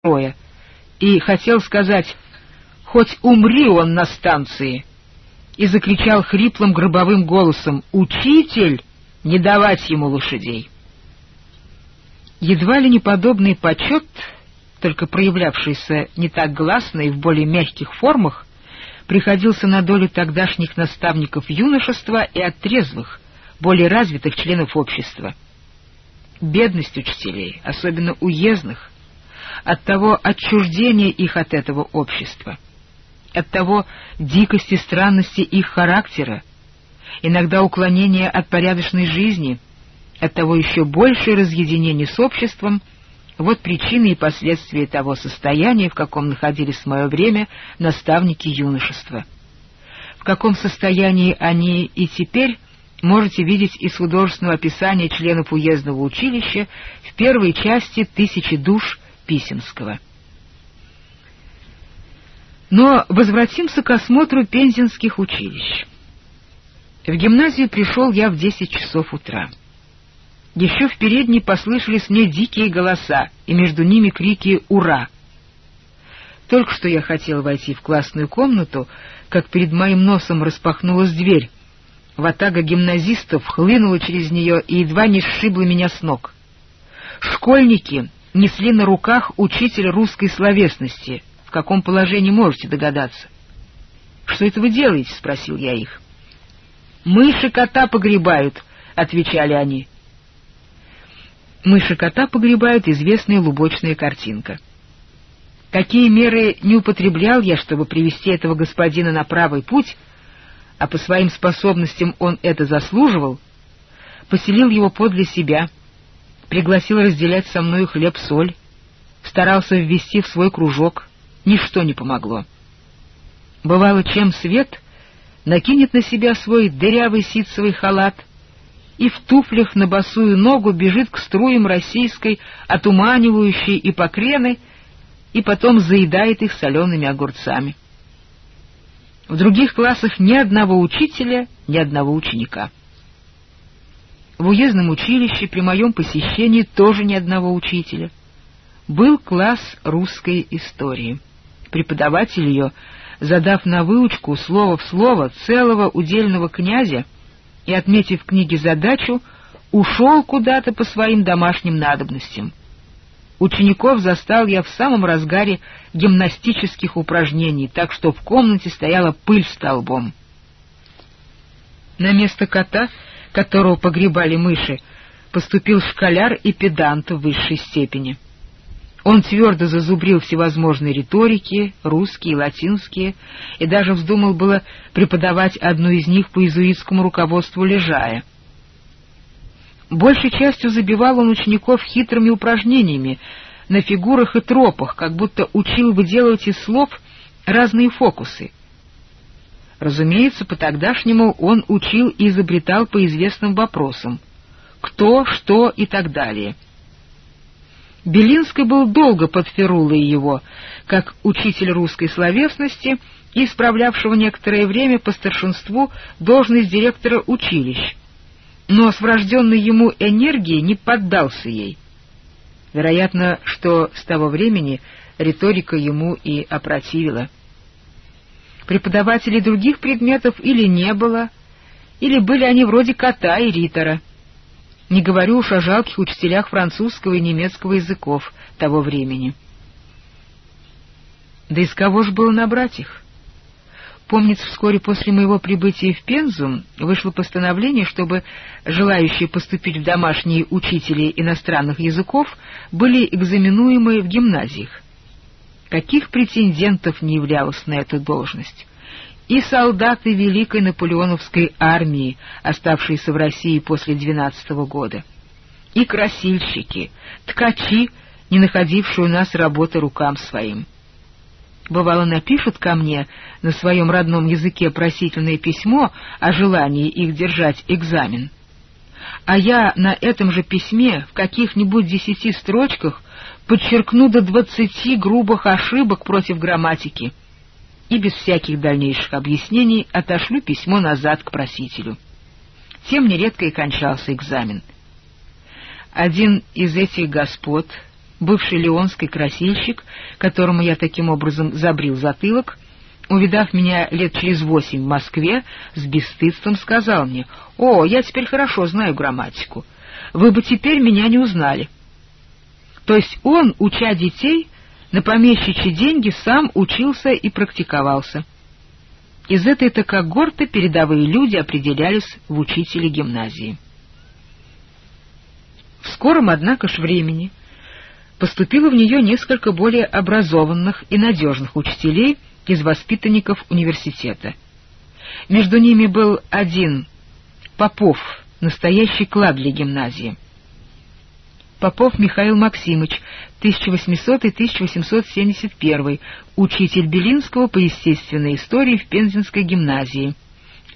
строя и хотел сказать «Хоть умри он на станции!» и закричал хриплым гробовым голосом «Учитель! Не давать ему лошадей!» Едва ли не подобный почет, только проявлявшийся не так гласно и в более мягких формах, приходился на долю тогдашних наставников юношества и оттрезвых, более развитых членов общества. Бедность учителей, особенно уездных, от того отчуждения их от этого общества, от того дикости странности их характера, иногда уклонения от порядочной жизни, от того еще большее разъединение с обществом, вот причины и последствия того состояния, в каком находились в мое время наставники юношества. В каком состоянии они и теперь можете видеть из художественного описания членов уездного училища в первой части «Тысячи душ» Писемского. Но возвратимся к осмотру пензенских училищ. В гимназию пришел я в десять часов утра. Еще в передней послышались мне дикие голоса, и между ними крики «Ура!». Только что я хотел войти в классную комнату, как перед моим носом распахнулась дверь. Ватага гимназистов хлынула через нее и едва не сшибла меня с ног. Школьники несли на руках учителя русской словесности. В каком положении можете догадаться? — Что это вы делаете? — спросил я их. — Мыши кота погребают, — отвечали они. Мыши кота погребают — известная лубочная картинка. Какие меры не употреблял я, чтобы привести этого господина на правый путь, а по своим способностям он это заслуживал, поселил его подле себя — пригласил разделять со мной хлеб-соль, старался ввести в свой кружок, ничто не помогло. Бывало, чем свет накинет на себя свой дырявый ситцевый халат и в туфлях на босую ногу бежит к струям российской, отуманивающей и покрены, и потом заедает их солеными огурцами. В других классах ни одного учителя, ни одного ученика. В уездном училище при моем посещении тоже ни одного учителя. Был класс русской истории. Преподаватель ее, задав на выучку слово в слово целого удельного князя и отметив в книге задачу, ушел куда-то по своим домашним надобностям. Учеников застал я в самом разгаре гимнастических упражнений, так что в комнате стояла пыль столбом. На место кота — которого погребали мыши, поступил школяр и педант в высшей степени. Он твердо зазубрил всевозможные риторики, русские, латинские, и даже вздумал было преподавать одну из них по иезуитскому руководству лежая. Большей частью забивал он учеников хитрыми упражнениями на фигурах и тропах, как будто учил выделывать из слов разные фокусы — Разумеется, по-тогдашнему он учил и изобретал по известным вопросам. Кто, что и так далее. Белинский был долго под Ферулой его, как учитель русской словесности и исправлявшего некоторое время по старшинству должность директора училищ, но с врожденной ему энергией не поддался ей. Вероятно, что с того времени риторика ему и опротивила преподавателей других предметов или не было, или были они вроде кота и ритора. Не говорю уж о жалких учителях французского и немецкого языков того времени. Да из кого ж было набрать их? Помнится, вскоре после моего прибытия в Пензу вышло постановление, чтобы желающие поступить в домашние учители иностранных языков были экзаменуемы в гимназиях каких претендентов не являлось на эту должность. И солдаты Великой Наполеоновской армии, оставшиеся в России после 12 -го года, и красильщики, ткачи, не находившие у нас работы рукам своим. Бывало, напишут ко мне на своем родном языке просительное письмо о желании их держать экзамен. А я на этом же письме в каких-нибудь десяти строчках подчеркну до двадцати грубых ошибок против грамматики и без всяких дальнейших объяснений отошлю письмо назад к просителю. Тем нередко и кончался экзамен. Один из этих господ, бывший леонский красильщик, которому я таким образом забрил затылок, увидав меня лет через восемь в Москве, с бесстыдством сказал мне, «О, я теперь хорошо знаю грамматику. Вы бы теперь меня не узнали». То есть он, уча детей, на помещичьи деньги сам учился и практиковался. Из этой-то когорты передовые люди определялись в учителе гимназии. В скором, однако ж, времени поступило в нее несколько более образованных и надежных учителей из воспитанников университета. Между ними был один Попов, настоящий клад для гимназии. Попов Михаил Максимович, 1800-1871, учитель Белинского по естественной истории в Пензенской гимназии.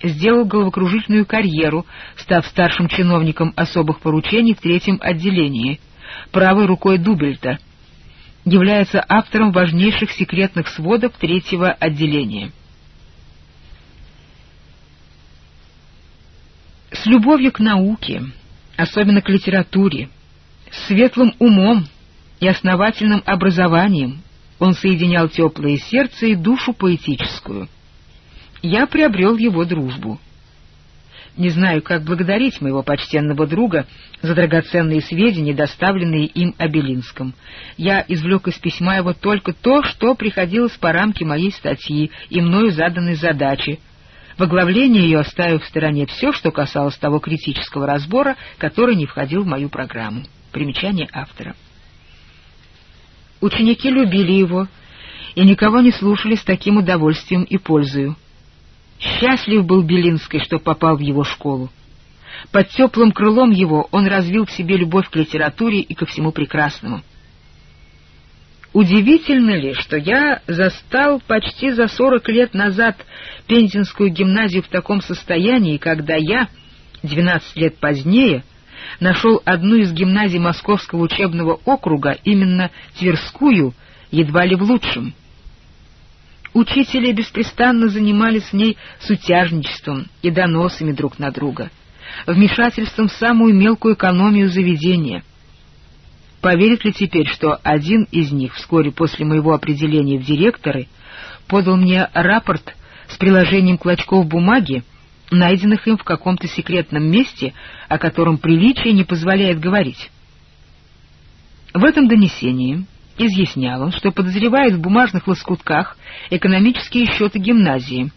Сделал головокружительную карьеру, став старшим чиновником особых поручений в третьем отделении, правой рукой Дубельта. Является автором важнейших секретных сводов третьего отделения. С любовью к науке, особенно к литературе, светлым умом и основательным образованием он соединял теплое сердце и душу поэтическую. Я приобрел его дружбу. Не знаю, как благодарить моего почтенного друга за драгоценные сведения, доставленные им о Белинском. Я извлек из письма его только то, что приходилось по рамке моей статьи и мною заданной задачи, в оглавлении ее оставив в стороне все, что касалось того критического разбора, который не входил в мою программу. Примечание автора. Ученики любили его и никого не слушали с таким удовольствием и пользою. Счастлив был Белинский, что попал в его школу. Под теплым крылом его он развил в себе любовь к литературе и ко всему прекрасному. Удивительно ли, что я застал почти за сорок лет назад Пензенскую гимназию в таком состоянии, когда я, двенадцать лет позднее, нашел одну из гимназий Московского учебного округа, именно Тверскую, едва ли в лучшем. Учители беспрестанно занимались с ней сутяжничеством и доносами друг на друга, вмешательством в самую мелкую экономию заведения. Поверит ли теперь, что один из них вскоре после моего определения в директоры подал мне рапорт с приложением клочков бумаги, найденных им в каком-то секретном месте, о котором приличие не позволяет говорить. В этом донесении изъяснял он, что подозревает в бумажных лоскутках экономические счеты гимназии,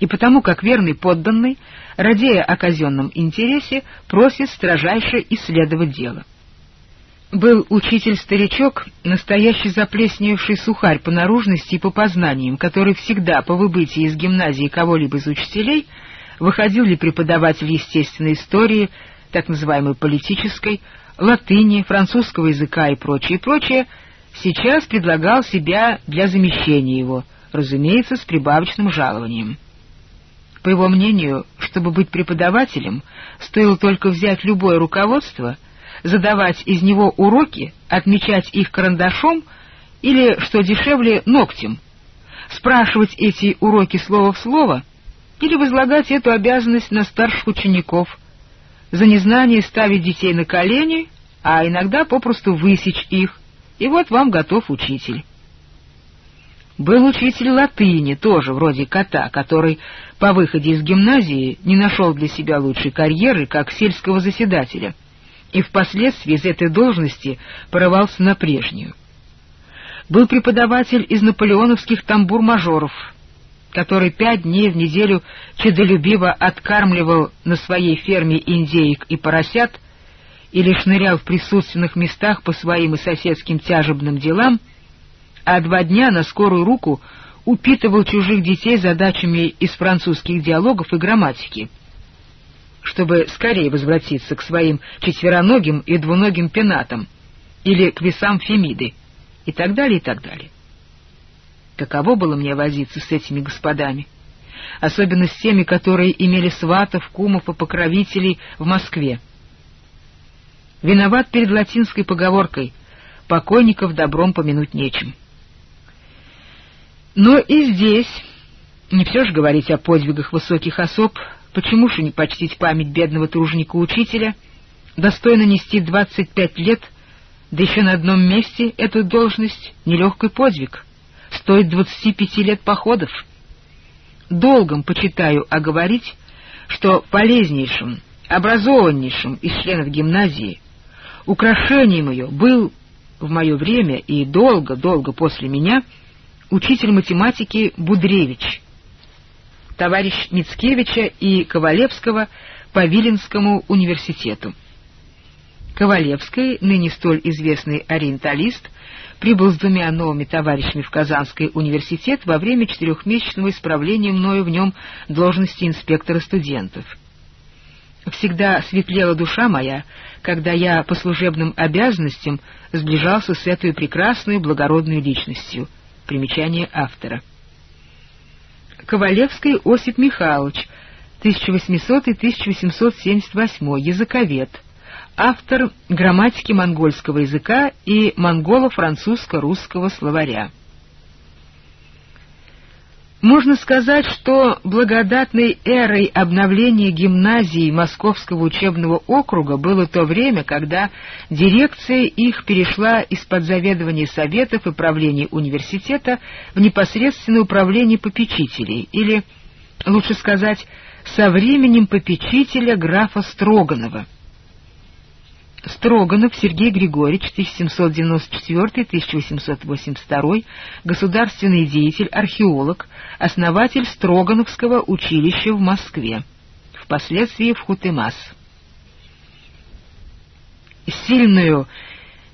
и потому, как верный подданный, радея о казенном интересе, просит строжайше исследовать дело. Был учитель-старичок, настоящий заплесневший сухарь по наружности и по познаниям, который всегда по выбытии из гимназии кого-либо из учителей — выходил ли преподаватель естественной истории, так называемой политической, латыни, французского языка и прочее, прочее, сейчас предлагал себя для замещения его, разумеется, с прибавочным жалованием. По его мнению, чтобы быть преподавателем, стоило только взять любое руководство, задавать из него уроки, отмечать их карандашом или, что дешевле, ногтем, спрашивать эти уроки слово в слово — или возлагать эту обязанность на старших учеников, за незнание ставить детей на колени, а иногда попросту высечь их, и вот вам готов учитель. Был учитель латыни, тоже вроде кота, который по выходе из гимназии не нашел для себя лучшей карьеры, как сельского заседателя, и впоследствии из этой должности порывался на прежнюю. Был преподаватель из наполеоновских тамбур-мажоров — который пять дней в неделю чедолюбиво откармливал на своей ферме индеек и поросят или шнырял в присутственных местах по своим и соседским тяжебным делам, а два дня на скорую руку упитывал чужих детей задачами из французских диалогов и грамматики, чтобы скорее возвратиться к своим четвероногим и двуногим пенатам или к весам Фемиды, и так далее, и так далее. Каково было мне возиться с этими господами? Особенно с теми, которые имели сватов, кумов и покровителей в Москве. Виноват перед латинской поговоркой «покойников добром помянуть нечем». Но и здесь, не все же говорить о подвигах высоких особ, почему же не почтить память бедного труженика-учителя, достойно нести двадцать пять лет Да еще на одном месте эту должность — нелегкий подвиг. Стоит двадцати пяти лет походов. Долгом почитаю оговорить, что полезнейшим, образованнейшим из членов гимназии, украшением ее был в мое время и долго-долго после меня учитель математики Будревич, товарищ Мицкевича и Ковалевского по Виленскому университету. Ковалевский, ныне столь известный ориенталист, прибыл с двумя новыми товарищами в Казанский университет во время четырехмесячного исправления мною в нем должности инспектора студентов. Всегда светлела душа моя, когда я по служебным обязанностям сближался с этой прекрасной благородной личностью. Примечание автора. Ковалевский Осип Михайлович, 1800-1878, языковед, автор грамматики монгольского языка и монголо-французско-русского словаря. Можно сказать, что благодатной эрой обновления гимназии Московского учебного округа было то время, когда дирекция их перешла из-под заведования советов и правления университета в непосредственное управление попечителей, или, лучше сказать, со временем попечителя графа Строганова. Строганов Сергей Григорьевич, 1794-1882, государственный деятель, археолог, основатель Строгановского училища в Москве, впоследствии в Хутымас. Сильную,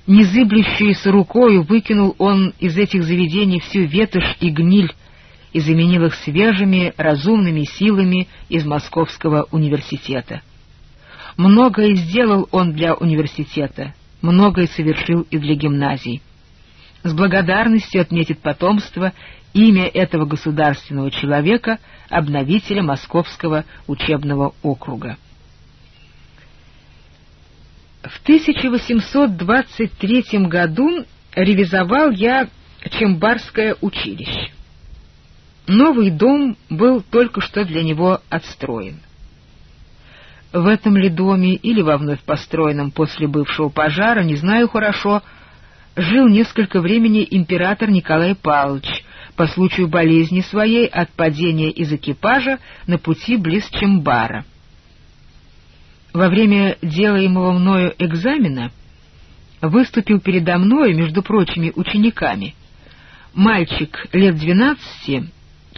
незыблющуюся рукою выкинул он из этих заведений всю ветошь и гниль и заменил их свежими, разумными силами из Московского университета. Многое сделал он для университета, многое совершил и для гимназий. С благодарностью отметит потомство имя этого государственного человека, обновителя Московского учебного округа. В 1823 году ревизовал я Чембарское училище. Новый дом был только что для него отстроен. В этом ли доме или во вновь построенном после бывшего пожара, не знаю хорошо, жил несколько времени император Николай Павлович. По случаю болезни своей от падения из экипажа на пути близ Чембара. Во время делаемого мною экзамена выступил передо мною, между прочими учениками, мальчик лет двенадцати,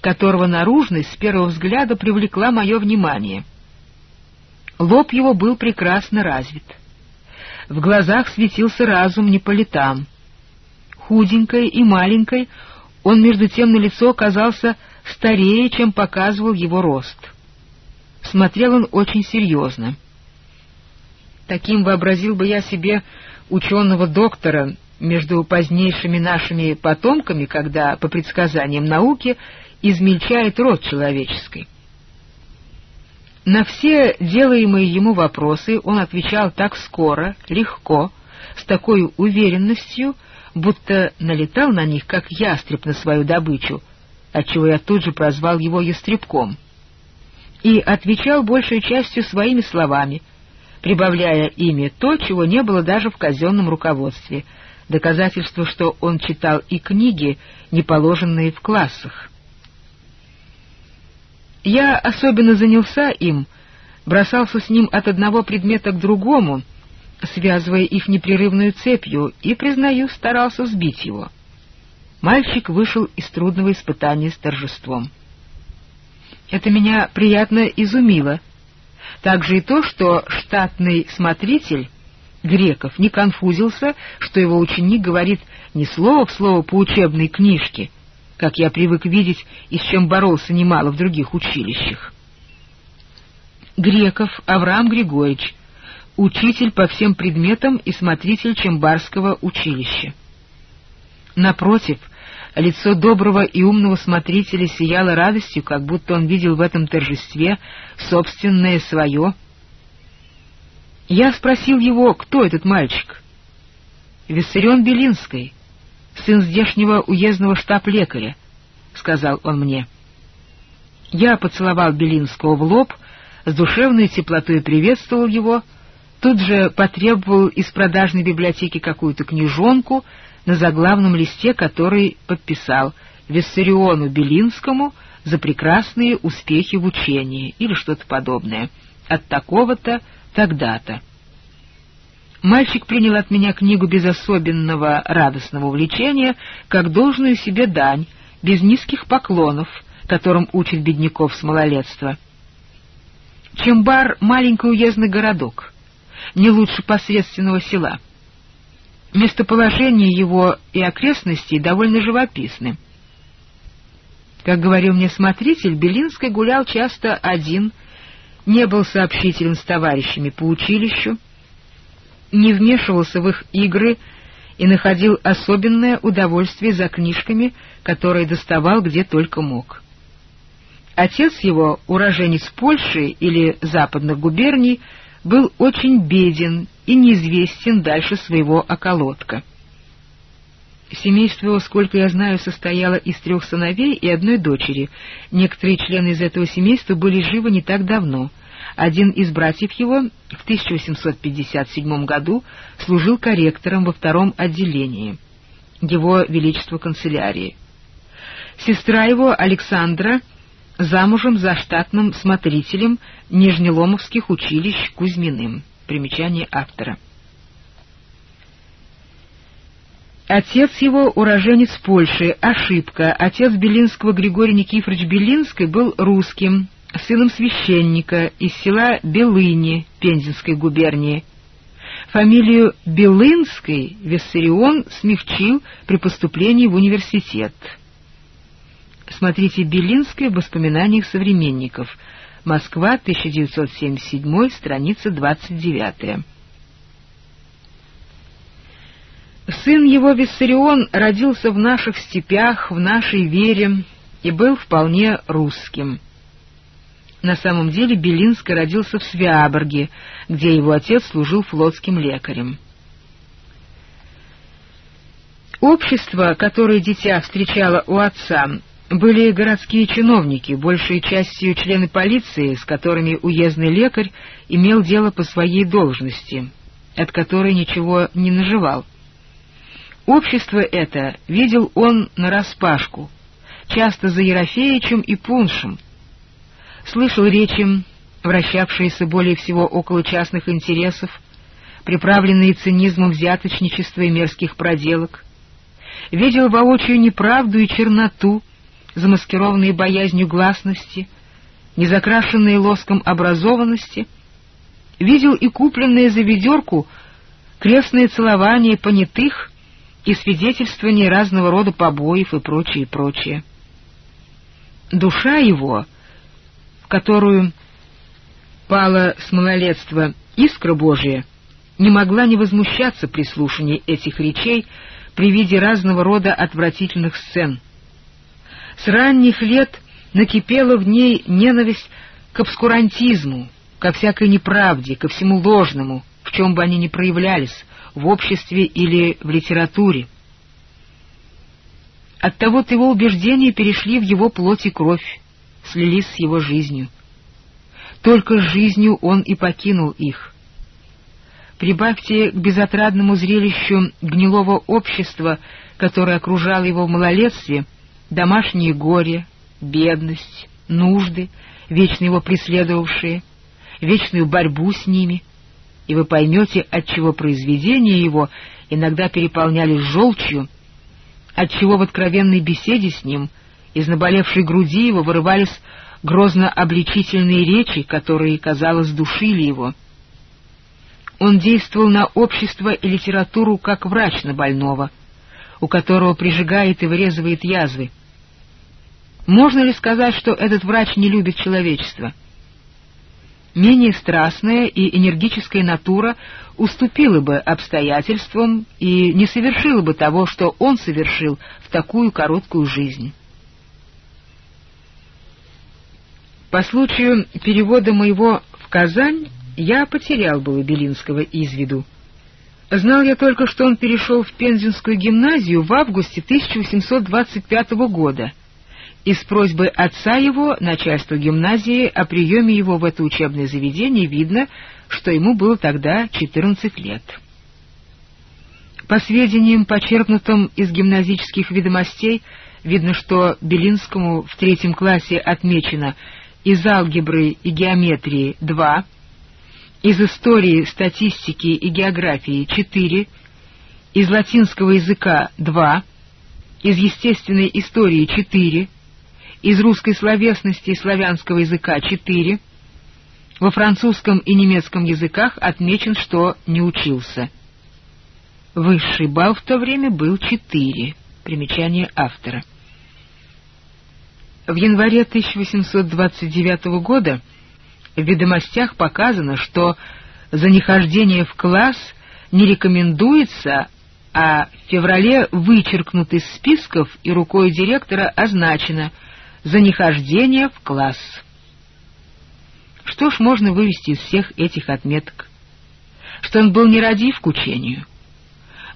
которого наружность с первого взгляда привлекла мое внимание — Лоб его был прекрасно развит. В глазах светился разум не по летам. Худенькой и маленькой он между тем на лицо казался старее, чем показывал его рост. Смотрел он очень серьезно. Таким вообразил бы я себе ученого доктора между позднейшими нашими потомками, когда, по предсказаниям науки, измельчает род человеческий. На все делаемые ему вопросы он отвечал так скоро, легко, с такой уверенностью, будто налетал на них, как ястреб на свою добычу, отчего я тут же прозвал его ястребком, и отвечал большей частью своими словами, прибавляя ими то, чего не было даже в казенном руководстве, доказательство, что он читал и книги, не положенные в классах. Я особенно занялся им, бросался с ним от одного предмета к другому, связывая их непрерывную цепью, и, признаю, старался сбить его. Мальчик вышел из трудного испытания с торжеством. Это меня приятно изумило. Также и то, что штатный смотритель Греков не конфузился, что его ученик говорит не слово в слово по учебной книжке — как я привык видеть и с чем боролся немало в других училищах. Греков Авраам Григорьевич, учитель по всем предметам и смотритель Чембарского училища. Напротив, лицо доброго и умного смотрителя сияло радостью, как будто он видел в этом торжестве собственное свое. Я спросил его, кто этот мальчик. Виссарион Белинский, сын здешнего уездного штаб-лекаря, — сказал он мне. Я поцеловал Белинского в лоб, с душевной теплотой приветствовал его, Тут же потребовал из продажной библиотеки какую-то книжонку, на заглавном листе который подписал Виссариону Белинскому за прекрасные успехи в учении или что-то подобное. От такого-то, тогда-то. Мальчик принял от меня книгу без особенного радостного увлечения, как должную себе дань, без низких поклонов, которым учат бедняков с малолетства. Чембар — маленький уездный городок, не лучше посредственного села. Местоположение его и окрестностей довольно живописны. Как говорил мне смотритель, Белинский гулял часто один, не был сообщителен с товарищами по училищу, не вмешивался в их игры и находил особенное удовольствие за книжками, которые доставал где только мог. Отец его, уроженец Польши или западных губерний, был очень беден и неизвестен дальше своего околотка. Семейство его, сколько я знаю, состояло из трех сыновей и одной дочери. Некоторые члены из этого семейства были живы не так давно. Один из братьев его в 1857 году служил корректором во втором отделении Его Величества канцелярии. Сестра его, Александра, замужем за штатным смотрителем Нижнеломовских училищ Кузьминым. Примечание автора. Отец его уроженец Польши. Ошибка. Отец Белинского Григорий Никифорович Белинский был русским, сыном священника из села Белыни Пензенской губернии. Фамилию Белынской Виссарион смягчил при поступлении в университет. Смотрите Белинское в воспоминаниях современников. Москва, 1977, страница 29. Сын его Виссарион родился в наших степях, в нашей вере и был вполне русским. На самом деле Белинский родился в Свяборге, где его отец служил флотским лекарем. Общество, которое дитя встречало у отца, были городские чиновники, большей частью члены полиции, с которыми уездный лекарь имел дело по своей должности, от которой ничего не наживал. Общество это видел он нараспашку, часто за Ерофеичем и Пуншем, слышал речи, вращавшиеся более всего около частных интересов, приправленные цинизмом взяточничества и мерзких проделок, видел воочию неправду и черноту, замаскированные боязнью гласности, незакрашенные лоском образованности, видел и купленные за ведерку крестные целования понятых и свидетельствование разного рода побоев и прочее, и прочее. Душа его, которую пала с малолетства искра Божия, не могла не возмущаться при слушании этих речей при виде разного рода отвратительных сцен — с ранних лет накипела в ней ненависть к обскурантизму, ко всякой неправде, ко всему ложному, в чем бы они ни проявлялись, в обществе или в литературе. Оттого-то его убеждения перешли в его плоть и кровь, слились с его жизнью. Только жизнью он и покинул их. Прибавьте к безотрадному зрелищу гнилого общества, которое окружало его в малолетстве — домашнее горе, бедность, нужды, вечно его преследовавшие, вечную борьбу с ними, и вы поймете, отчего произведения его иногда переполнялись желчью, отчего в откровенной беседе с ним из наболевшей груди его вырывались грозно-обличительные речи, которые, казалось, душили его. Он действовал на общество и литературу как врач на больного, у которого прижигает и вырезывает язвы. Можно ли сказать, что этот врач не любит человечество? Менее страстная и энергическая натура уступила бы обстоятельствам и не совершила бы того, что он совершил в такую короткую жизнь. По случаю перевода моего в Казань я потерял было Белинского из виду. Знал я только, что он перешел в Пензенскую гимназию в августе 1825 года — Из просьбы отца его, начальства гимназии, о приеме его в это учебное заведение видно, что ему было тогда 14 лет. По сведениям, почерпнутым из гимназических ведомостей, видно, что Белинскому в третьем классе отмечено из алгебры и геометрии 2, из истории, статистики и географии 4, из латинского языка 2, из естественной истории 4, из русской словесности и славянского языка 4, во французском и немецком языках отмечен, что не учился. Высший балл в то время был 4. Примечание автора. В январе 1829 года в ведомостях показано, что за нехождение в класс не рекомендуется, а в феврале вычеркнут из списков и рукой директора означено «за нехождение в класс». Что ж можно вывести из всех этих отметок? Что он был нерадив к учению.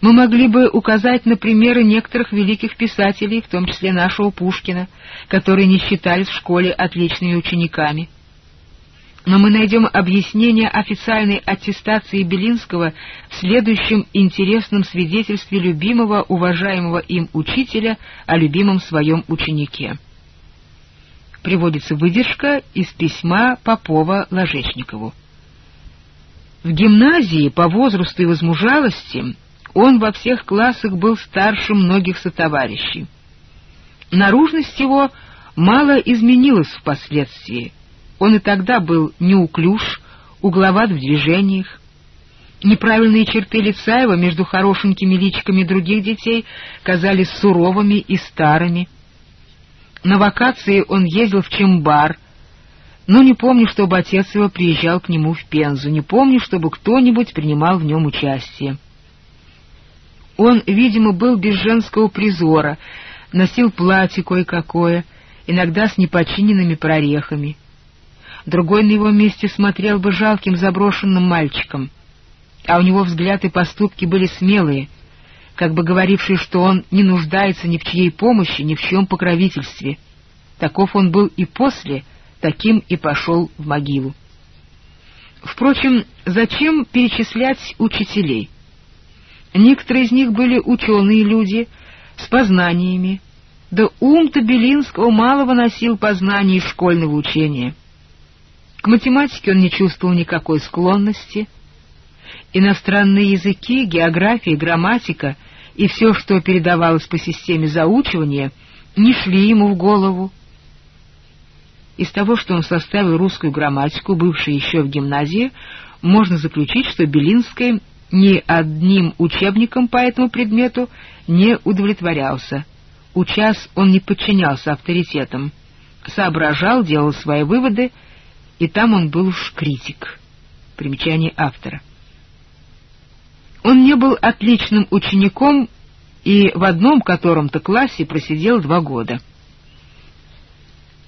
Мы могли бы указать на примеры некоторых великих писателей, в том числе нашего Пушкина, которые не считались в школе отличными учениками. Но мы найдем объяснение официальной аттестации Белинского в следующем интересном свидетельстве любимого, уважаемого им учителя о любимом своем ученике приводится выдержка из письма Попова Ложечникову. В гимназии по возрасту и возмужалости он во всех классах был старше многих сотоварищей. Наружность его мало изменилась впоследствии. Он и тогда был неуклюж, угловат в движениях. Неправильные черты лица его между хорошенькими личиками других детей казались суровыми и старыми — на вакации он ездил в Чембар, но не помню, чтобы отец его приезжал к нему в Пензу, не помню, чтобы кто-нибудь принимал в нем участие. Он, видимо, был без женского призора, носил платье кое-какое, иногда с непочиненными прорехами. Другой на его месте смотрел бы жалким заброшенным мальчиком, а у него взгляд и поступки были смелые, как бы говоривший, что он не нуждается ни в чьей помощи, ни в чьем покровительстве. Таков он был и после, таким и пошел в могилу. Впрочем, зачем перечислять учителей? Некоторые из них были ученые люди с познаниями, да ум-то Белинского мало выносил познаний школьного учения. К математике он не чувствовал никакой склонности. Иностранные языки, география, грамматика и все, что передавалось по системе заучивания, не шли ему в голову. Из того, что он составил русскую грамматику, бывшей еще в гимназии, можно заключить, что Белинский ни одним учебником по этому предмету не удовлетворялся. Учас он не подчинялся авторитетам, соображал, делал свои выводы, и там он был уж критик. Примечание автора. Он не был отличным учеником и в одном котором-то классе просидел два года.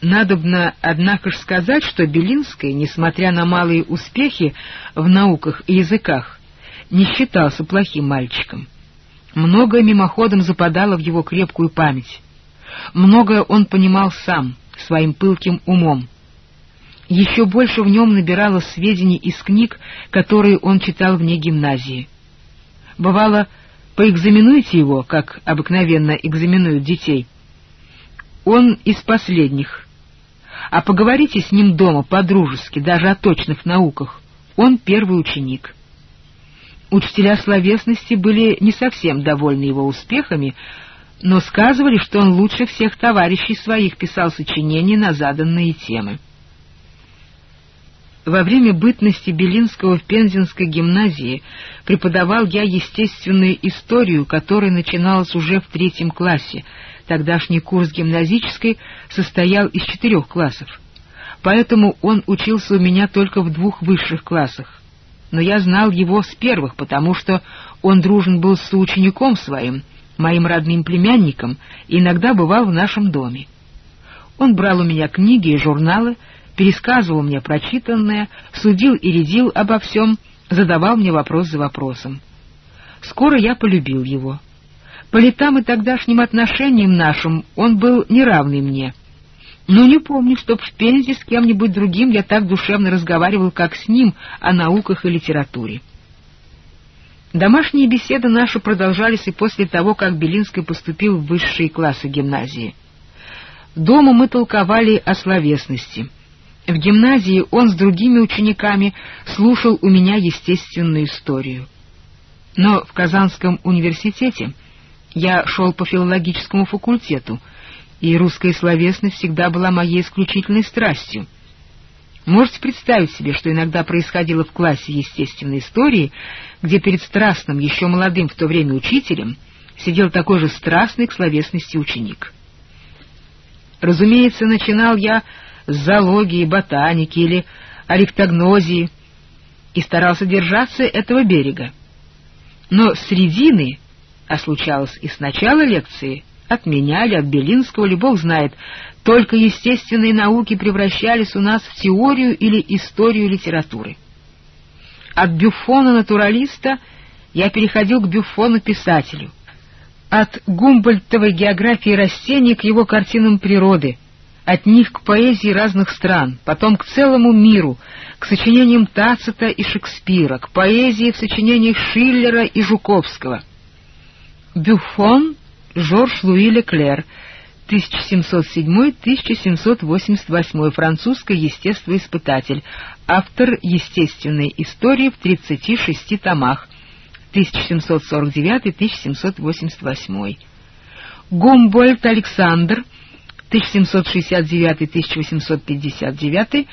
Надобно, однако ж сказать, что Белинский, несмотря на малые успехи в науках и языках, не считался плохим мальчиком. Многое мимоходом западало в его крепкую память. Многое он понимал сам, своим пылким умом. Еще больше в нем набирало сведений из книг, которые он читал вне гимназии. Бывало, поэкзаменуйте его, как обыкновенно экзаменуют детей. Он из последних. А поговорите с ним дома по-дружески, даже о точных науках. Он первый ученик. Учителя словесности были не совсем довольны его успехами, но сказывали, что он лучше всех товарищей своих писал сочинения на заданные темы. Во время бытности Белинского в Пензенской гимназии преподавал я естественную историю, которая начиналась уже в третьем классе. Тогдашний курс гимназической состоял из четырех классов. Поэтому он учился у меня только в двух высших классах. Но я знал его с первых, потому что он дружен был с соучеником своим, моим родным племянником, иногда бывал в нашем доме. Он брал у меня книги и журналы, пересказывал мне прочитанное, судил и рядил обо всем, задавал мне вопрос за вопросом. Скоро я полюбил его. По летам и тогдашним отношениям нашим он был неравный мне, Но не помню, чтоб в Пензе с кем-нибудь другим я так душевно разговаривал, как с ним, о науках и литературе. Домашние беседы наши продолжались и после того, как Белинский поступил в высшие классы гимназии. Дома мы толковали о словесности. В гимназии он с другими учениками слушал у меня естественную историю. Но в Казанском университете я шел по филологическому факультету, и русская словесность всегда была моей исключительной страстью — Можете представить себе, что иногда происходило в классе естественной истории, где перед страстным, еще молодым в то время учителем сидел такой же страстный к словесности ученик. Разумеется, начинал я с зоологии, ботаники или алектогнозии и старался держаться этого берега. Но с середины, а случалось и с начала лекции, от меня или от Белинского, бог знает, только естественные науки превращались у нас в теорию или историю литературы. От Бюфона-натуралиста я переходил к Бюфону-писателю, от Гумбольдтовой географии растений к его картинам природы, от них к поэзии разных стран, потом к целому миру, к сочинениям Тацита и Шекспира, к поэзии в сочинениях Шиллера и Жуковского. Бюфон Жорж Луи Леклер, 1707-1788, французский естествоиспытатель, автор естественной истории в 36 томах, 1749-1788. Гумбольд Александр, 1769-1859,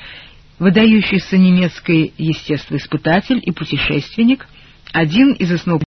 выдающийся немецкий естествоиспытатель и путешественник, один из основ